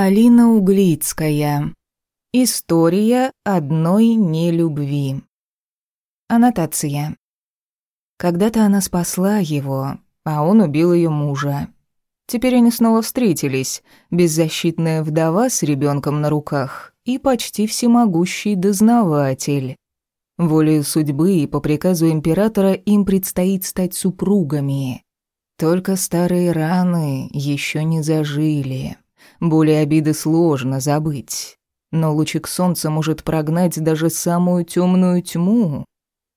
Алина Углицкая. История одной нелюбви. Аннотация. Когда-то она спасла его, а он убил ее мужа. Теперь они снова встретились, беззащитная вдова с ребенком на руках и почти всемогущий дознаватель. Волею судьбы и по приказу императора им предстоит стать супругами. Только старые раны еще не зажили. Боли обиды сложно забыть. Но лучик солнца может прогнать даже самую темную тьму.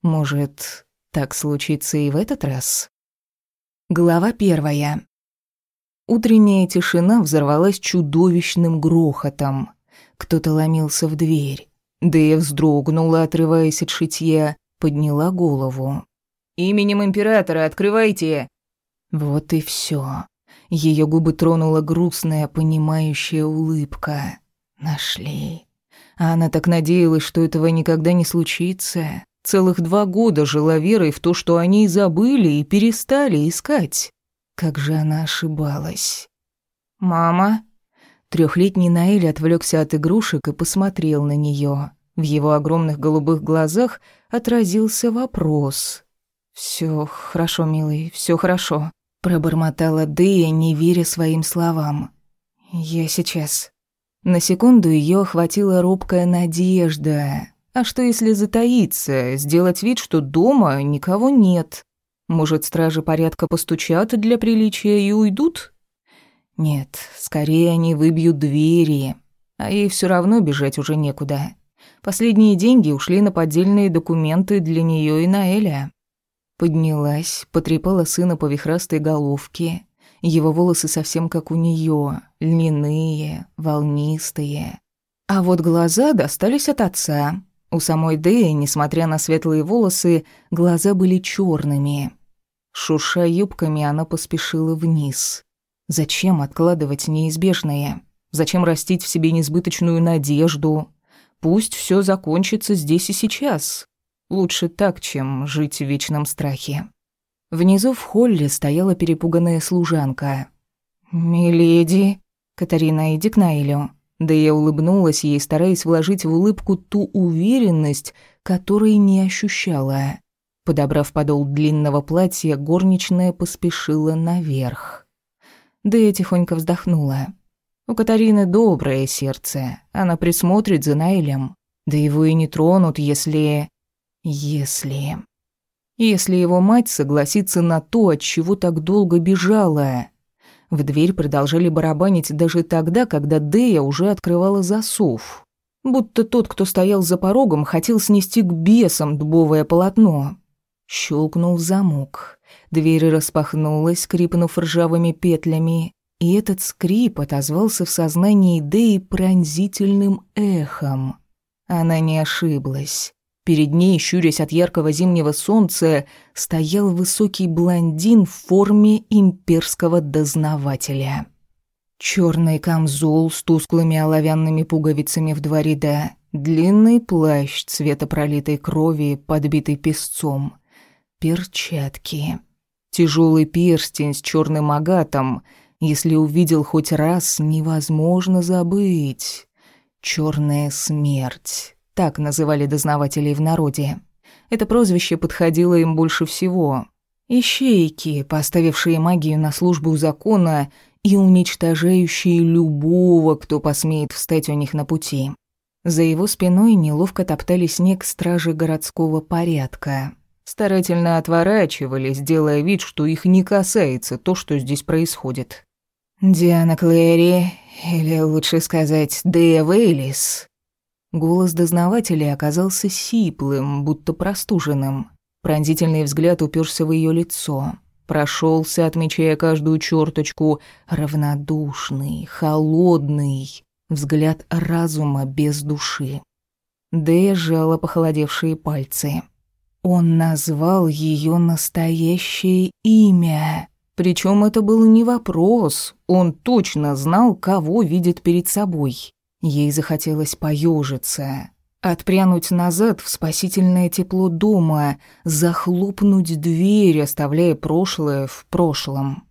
Может, так случится и в этот раз? Глава первая. Утренняя тишина взорвалась чудовищным грохотом. Кто-то ломился в дверь. Дэя вздрогнула, отрываясь от шитья, подняла голову. «Именем императора открывайте!» Вот и все. Ее губы тронула грустная, понимающая улыбка. Нашли. А она так надеялась, что этого никогда не случится. Целых два года жила верой в то, что они забыли и перестали искать. Как же она ошибалась. «Мама?» Трехлетний Наэль отвлекся от игрушек и посмотрел на нее. В его огромных голубых глазах отразился вопрос. Все хорошо, милый, все хорошо», Пробормотала Дэя, не веря своим словам. «Я сейчас». На секунду ее охватила робкая надежда. А что если затаиться, сделать вид, что дома никого нет? Может, стражи порядка постучат для приличия и уйдут? Нет, скорее они выбьют двери, а ей все равно бежать уже некуда. Последние деньги ушли на поддельные документы для нее и Наэля. Поднялась, потрепала сына по вихрастой головке. Его волосы совсем как у нее, льняные, волнистые. А вот глаза достались от отца. У самой Дэи, несмотря на светлые волосы, глаза были черными. Шурша юбками, она поспешила вниз. Зачем откладывать неизбежное? Зачем растить в себе несбыточную надежду? Пусть все закончится здесь и сейчас. Лучше так, чем жить в вечном страхе. Внизу в холле стояла перепуганная служанка. «Миледи...» «Катарина, иди к Наилю». Да я улыбнулась ей, стараясь вложить в улыбку ту уверенность, которой не ощущала. Подобрав подол длинного платья, горничная поспешила наверх. Да я тихонько вздохнула. У Катарины доброе сердце, она присмотрит за Наилем. Да его и не тронут, если... Если... Если его мать согласится на то, от чего так долго бежала. В дверь продолжали барабанить даже тогда, когда Дея уже открывала засов. Будто тот, кто стоял за порогом, хотел снести к бесам дубовое полотно. Щелкнул замок. Дверь распахнулась, скрипнув ржавыми петлями, и этот скрип отозвался в сознании Деи пронзительным эхом. Она не ошиблась. Перед ней, щурясь от яркого зимнего солнца, стоял высокий блондин в форме имперского дознавателя. Черный камзол с тусклыми оловянными пуговицами в два ряда, длинный плащ цвета пролитой крови, подбитый песцом, перчатки, тяжелый перстень с черным агатом. Если увидел хоть раз, невозможно забыть. Черная смерть так называли дознавателей в народе. Это прозвище подходило им больше всего. Ищейки, поставившие магию на службу закона и уничтожающие любого, кто посмеет встать у них на пути. За его спиной неловко топтали снег стражи городского порядка. Старательно отворачивались, делая вид, что их не касается то, что здесь происходит. «Диана Клэри, или лучше сказать, Дея Вейлис», Голос дознавателя оказался сиплым, будто простуженным. Пронзительный взгляд уперся в ее лицо. Прошелся, отмечая каждую черточку, равнодушный, холодный, взгляд разума без души. Дэя сжала похолодевшие пальцы. Он назвал ее настоящее имя. Причем это был не вопрос. Он точно знал, кого видит перед собой. Ей захотелось поежиться, отпрянуть назад в спасительное тепло дома, захлопнуть дверь, оставляя прошлое в прошлом.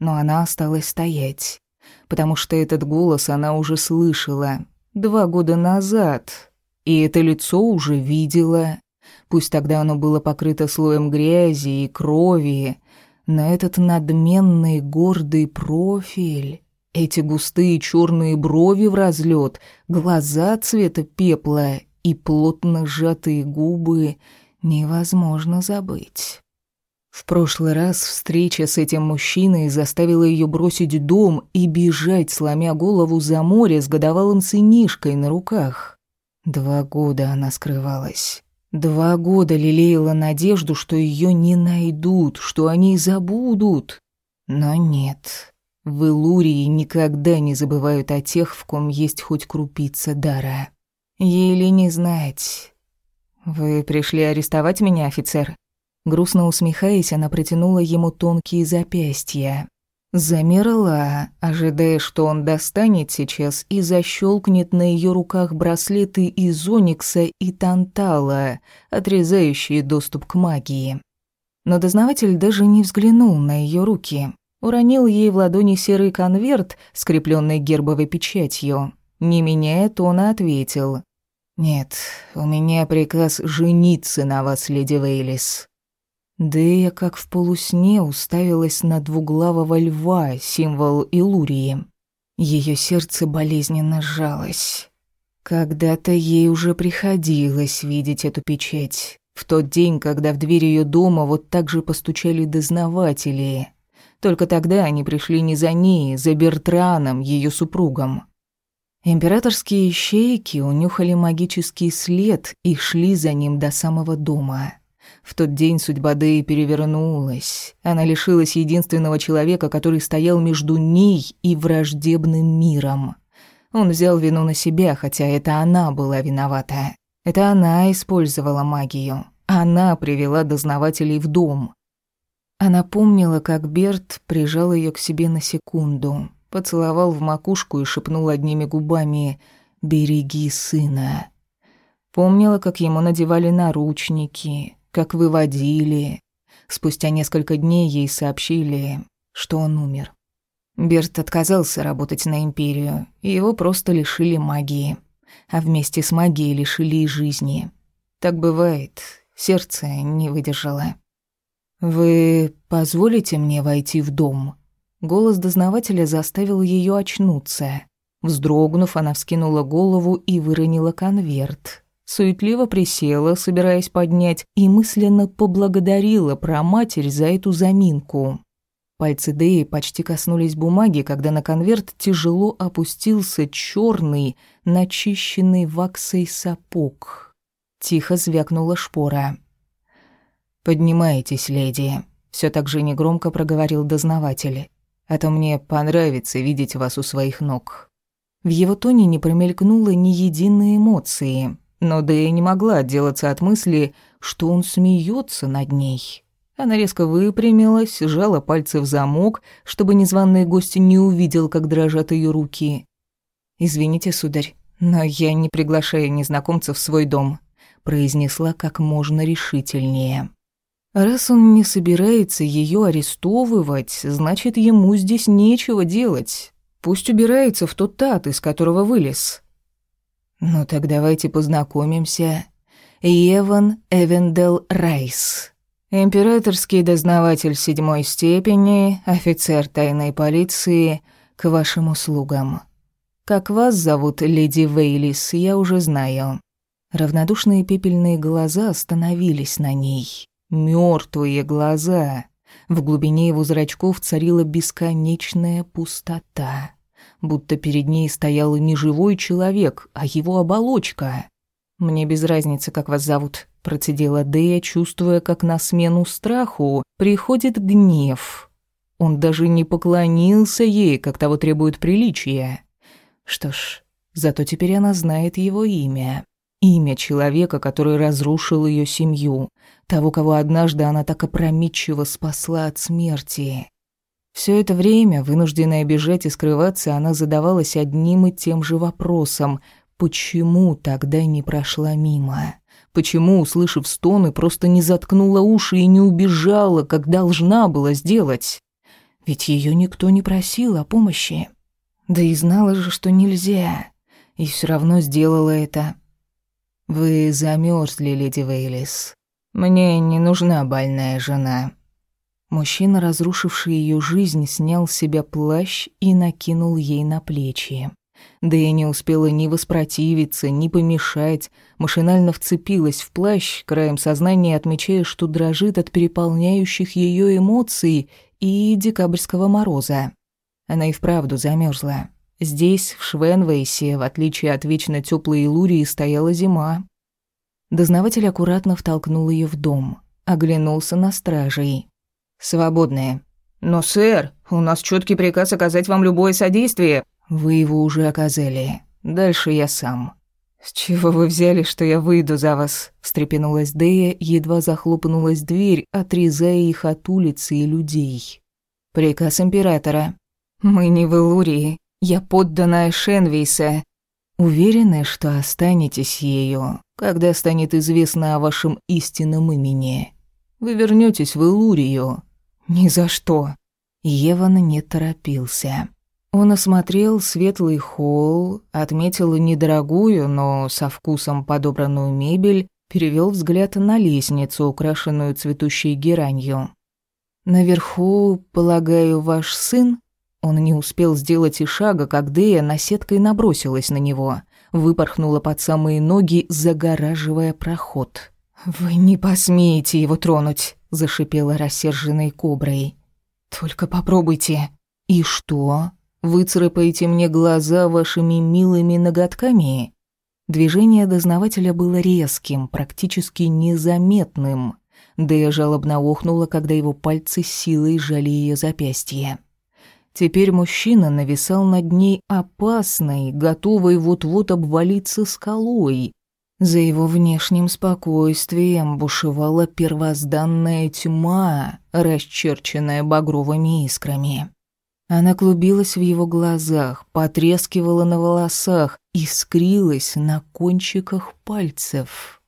Но она осталась стоять. потому что этот голос она уже слышала два года назад, и это лицо уже видела. Пусть тогда оно было покрыто слоем грязи и крови, но этот надменный гордый профиль, эти густые черные брови в разлет, глаза цвета пепла и плотно сжатые губы невозможно забыть. В прошлый раз встреча с этим мужчиной заставила ее бросить дом и бежать, сломя голову за море с годовалым сынишкой на руках. Два года она скрывалась. Два года лелеяла надежду, что ее не найдут, что они забудут. Но нет. В Илурии никогда не забывают о тех, в ком есть хоть крупица дара. Ей ли не знать. «Вы пришли арестовать меня, офицер?» Грустно усмехаясь, она протянула ему тонкие запястья. Замерла, ожидая, что он достанет сейчас и защелкнет на ее руках браслеты из оникса и тантала, отрезающие доступ к магии. Но дознаватель даже не взглянул на ее руки. Уронил ей в ладони серый конверт, скрепленный гербовой печатью. Не меняя тона, ответил. «Нет, у меня приказ жениться на вас, леди Вейлис». Дея, как в полусне, уставилась на двуглавого льва, символ Илурии. Ее сердце болезненно сжалось. Когда-то ей уже приходилось видеть эту печать. В тот день, когда в дверь ее дома вот так же постучали дознаватели. Только тогда они пришли не за ней, за Бертраном, ее супругом. Императорские ищейки унюхали магический след и шли за ним до самого дома. В тот день судьба Дэи перевернулась. Она лишилась единственного человека, который стоял между ней и враждебным миром. Он взял вину на себя, хотя это она была виновата. Это она использовала магию. Она привела дознавателей в дом. Она помнила, как Берт прижал ее к себе на секунду, поцеловал в макушку и шепнул одними губами «Береги сына». Помнила, как ему надевали наручники, как выводили. Спустя несколько дней ей сообщили, что он умер. Берт отказался работать на Империю, и его просто лишили магии. А вместе с магией лишили и жизни. Так бывает, сердце не выдержало. «Вы позволите мне войти в дом?» Голос дознавателя заставил ее очнуться. Вздрогнув, она вскинула голову и выронила конверт суетливо присела, собираясь поднять, и мысленно поблагодарила про матерь за эту заминку. Пальцы Дэи почти коснулись бумаги, когда на конверт тяжело опустился черный, начищенный ваксой сапог. Тихо звякнула шпора. «Поднимайтесь, леди», — все так же негромко проговорил дознаватель. «А то мне понравится видеть вас у своих ног». В его тоне не промелькнуло ни единой эмоции, но Дэя не могла отделаться от мысли, что он смеется над ней. Она резко выпрямилась, сжала пальцы в замок, чтобы незваный гость не увидел, как дрожат ее руки. «Извините, сударь, но я не приглашаю незнакомцев в свой дом», произнесла как можно решительнее. Раз он не собирается ее арестовывать, значит, ему здесь нечего делать. Пусть убирается в тот ад, из которого вылез. «Ну так давайте познакомимся. Еван Эвендел Райс. Императорский дознаватель седьмой степени, офицер тайной полиции, к вашим услугам. Как вас зовут, леди Вейлис, я уже знаю». Равнодушные пепельные глаза остановились на ней. Мёртвые глаза. В глубине его зрачков царила бесконечная пустота будто перед ней стоял не живой человек, а его оболочка. «Мне без разницы, как вас зовут», — процедила Дея, чувствуя, как на смену страху приходит гнев. Он даже не поклонился ей, как того требует приличия. Что ж, зато теперь она знает его имя. Имя человека, который разрушил ее семью, того, кого однажды она так опрометчиво спасла от смерти. Все это время, вынужденная бежать и скрываться, она задавалась одним и тем же вопросом. Почему тогда не прошла мимо? Почему, услышав стоны, просто не заткнула уши и не убежала, как должна была сделать? Ведь ее никто не просил о помощи. Да и знала же, что нельзя. И все равно сделала это. Вы замерзли, леди Вейлис. Мне не нужна больная жена. Мужчина, разрушивший ее жизнь, снял с себя плащ и накинул ей на плечи. Да и не успела ни воспротивиться, ни помешать, машинально вцепилась в плащ, краем сознания отмечая, что дрожит от переполняющих ее эмоций и декабрьского мороза. Она и вправду замерзла. Здесь, в Швенвейсе, в отличие от вечно теплой Илурии, стояла зима. Дознаватель аккуратно втолкнул ее в дом, оглянулся на стражей. «Свободные». «Но, сэр, у нас четкий приказ оказать вам любое содействие», «Вы его уже оказали. Дальше я сам». «С чего вы взяли, что я выйду за вас?» – встрепенулась Дея, едва захлопнулась дверь, отрезая их от улицы и людей. «Приказ императора. Мы не в Илурии. Я подданная Шенвейса. Уверены, что останетесь ею, когда станет известно о вашем истинном имени. Вы вернетесь в Илурию». «Ни за что». Еван не торопился. Он осмотрел светлый холл, отметил недорогую, но со вкусом подобранную мебель, перевел взгляд на лестницу, украшенную цветущей геранью. «Наверху, полагаю, ваш сын?» Он не успел сделать и шага, как Дея наседкой набросилась на него, выпорхнула под самые ноги, загораживая проход. «Вы не посмеете его тронуть», — зашипела рассерженной коброй. «Только попробуйте». «И что?» Выцарапаете мне глаза вашими милыми ноготками?» Движение дознавателя было резким, практически незаметным. Да я жалобно охнула, когда его пальцы силой жали ее запястье. Теперь мужчина нависал над ней опасной, готовой вот-вот обвалиться скалой. За его внешним спокойствием бушевала первозданная тьма, расчерченная багровыми искрами. Она клубилась в его глазах, потрескивала на волосах, искрилась на кончиках пальцев.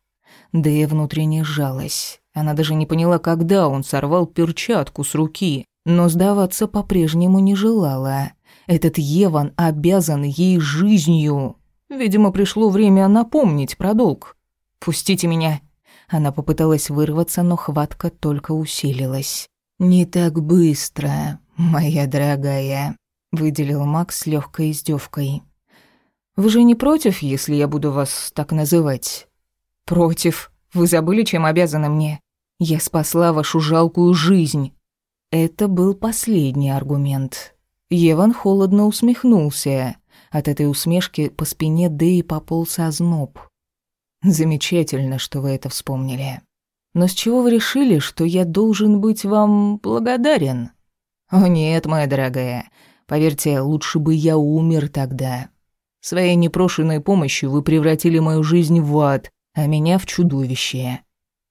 Да и внутренне сжалась. Она даже не поняла, когда он сорвал перчатку с руки, но сдаваться по-прежнему не желала. Этот Еван обязан ей жизнью. Видимо, пришло время напомнить про долг. «Пустите меня!» Она попыталась вырваться, но хватка только усилилась. «Не так быстро. «Моя дорогая», — выделил Макс с легкой издевкой. «Вы же не против, если я буду вас так называть?» «Против. Вы забыли, чем обязаны мне? Я спасла вашу жалкую жизнь». Это был последний аргумент. Еван холодно усмехнулся. От этой усмешки по спине Дэи пополз озноб. «Замечательно, что вы это вспомнили. Но с чего вы решили, что я должен быть вам благодарен?» «О нет, моя дорогая, поверьте, лучше бы я умер тогда. Своей непрошенной помощью вы превратили мою жизнь в ад, а меня в чудовище».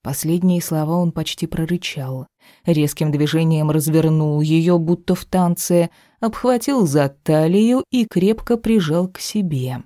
Последние слова он почти прорычал. Резким движением развернул ее, будто в танце, обхватил за талию и крепко прижал к себе.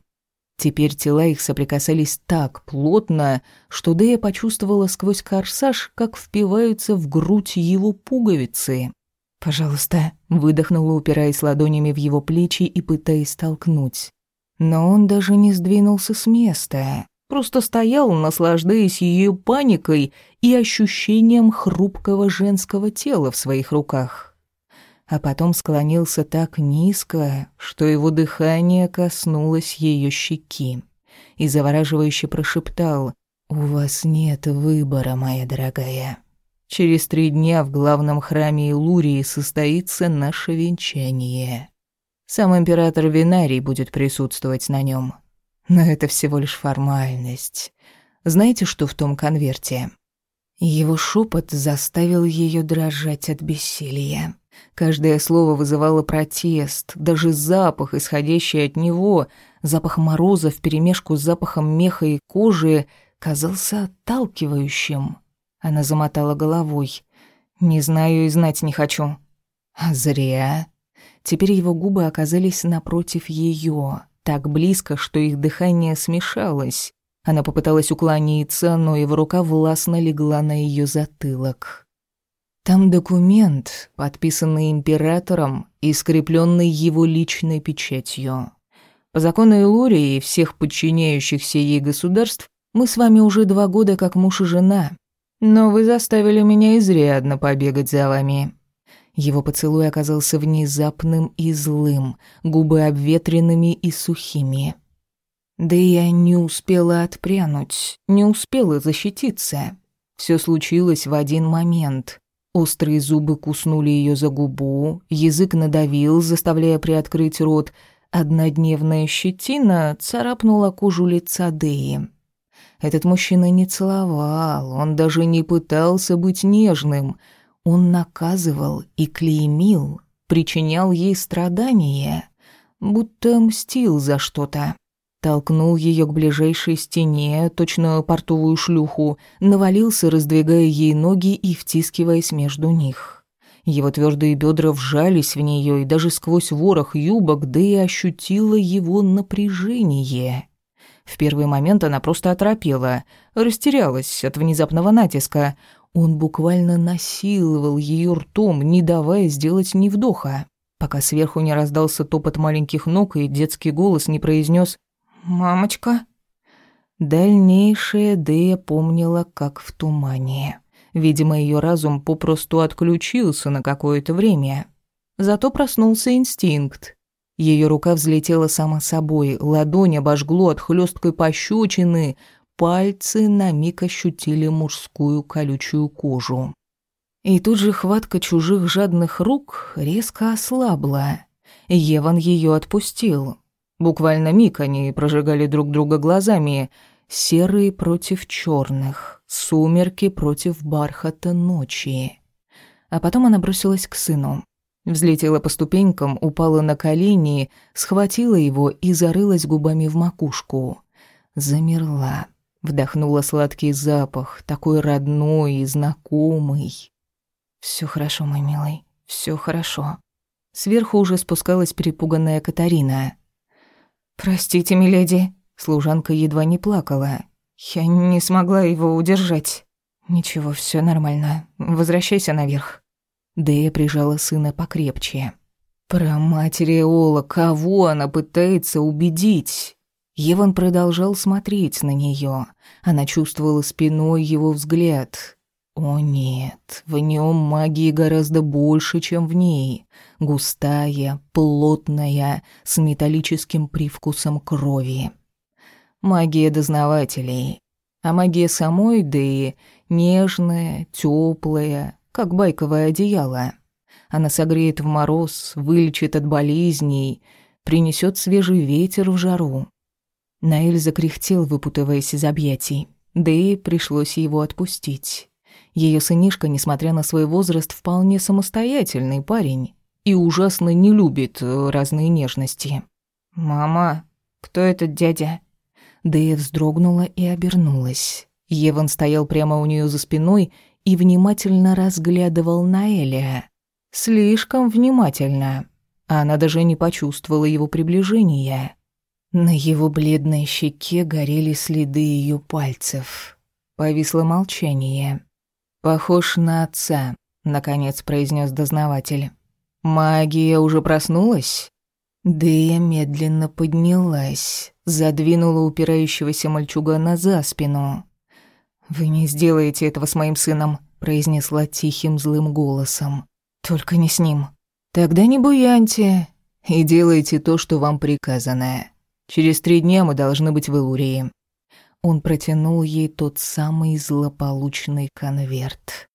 Теперь тела их соприкасались так плотно, что Дэя почувствовала сквозь корсаж, как впиваются в грудь его пуговицы. «Пожалуйста», — выдохнула, упираясь ладонями в его плечи и пытаясь толкнуть. Но он даже не сдвинулся с места, просто стоял, наслаждаясь ее паникой и ощущением хрупкого женского тела в своих руках. А потом склонился так низко, что его дыхание коснулось ее щеки, и завораживающе прошептал «У вас нет выбора, моя дорогая». Через три дня в главном храме Илурии состоится наше венчание. Сам император Винарий будет присутствовать на нем. Но это всего лишь формальность. Знаете, что в том конверте? Его шепот заставил ее дрожать от бессилия. Каждое слово вызывало протест, даже запах, исходящий от него, запах мороза вперемешку с запахом меха и кожи, казался отталкивающим. Она замотала головой. «Не знаю и знать не хочу». «А зря». Теперь его губы оказались напротив ее, так близко, что их дыхание смешалось. Она попыталась уклониться, но его рука властно легла на ее затылок. Там документ, подписанный императором и скрепленный его личной печатью. По закону Илурии и всех подчиняющихся ей государств мы с вами уже два года как муж и жена, но вы заставили меня изрядно побегать за вами». Его поцелуй оказался внезапным и злым, губы обветренными и сухими. Да я не успела отпрянуть, не успела защититься. Все случилось в один момент. Острые зубы куснули ее за губу, язык надавил, заставляя приоткрыть рот. Однодневная щетина царапнула кожу лица Деи. Этот мужчина не целовал, он даже не пытался быть нежным. Он наказывал и клеймил, причинял ей страдания, будто мстил за что-то. Толкнул ее к ближайшей стене, точно портовую шлюху, навалился, раздвигая ей ноги и втискиваясь между них. Его твердые бедра вжались в нее, и даже сквозь ворох юбок да и ощутила его напряжение. В первый момент она просто оторопела, растерялась от внезапного натиска. Он буквально насиловал ее ртом, не давая сделать ни вдоха, пока сверху не раздался топот маленьких ног и детский голос не произнес «Мамочка». Дальнейшее Дэя помнила как в тумане. Видимо, ее разум попросту отключился на какое-то время. Зато проснулся инстинкт. Ее рука взлетела сама собой, ладонь обожгло от хлесткой пощечины, пальцы на миг ощутили мужскую колючую кожу. И тут же хватка чужих жадных рук резко ослабла. Еван ее отпустил. Буквально миг они прожигали друг друга глазами, серые против черных, сумерки против бархата ночи. А потом она бросилась к сыну. Взлетела по ступенькам, упала на колени, схватила его и зарылась губами в макушку. Замерла, вдохнула сладкий запах, такой родной и знакомый. Все хорошо, мой милый, все хорошо». Сверху уже спускалась перепуганная Катарина. «Простите, миледи», — служанка едва не плакала. «Я не смогла его удержать». «Ничего, все нормально. Возвращайся наверх». Дэя прижала сына покрепче. Про матери Ола, кого она пытается убедить? Еван продолжал смотреть на нее. Она чувствовала спиной его взгляд. О нет, в нем магии гораздо больше, чем в ней. Густая, плотная, с металлическим привкусом крови. Магия дознавателей. А магия самой Дэи нежная, теплая, как байковое одеяло. Она согреет в мороз, вылечит от болезней, принесет свежий ветер в жару. Наэль закряхтел, выпутываясь из объятий, да и пришлось его отпустить. Ее сынишка, несмотря на свой возраст, вполне самостоятельный парень и ужасно не любит э, разные нежности. «Мама, кто этот дядя?» Дэя вздрогнула и обернулась. Еван стоял прямо у нее за спиной и внимательно разглядывал Наэля. Слишком внимательно. Она даже не почувствовала его приближения. На его бледной щеке горели следы ее пальцев. Повисло молчание. «Похож на отца», — наконец произнес дознаватель. «Магия уже проснулась?» Дэя медленно поднялась, задвинула упирающегося мальчугана за спину. «Вы не сделаете этого с моим сыном», — произнесла тихим злым голосом. «Только не с ним». «Тогда не буяньте и делайте то, что вам приказано. Через три дня мы должны быть в Илурии». Он протянул ей тот самый злополучный конверт.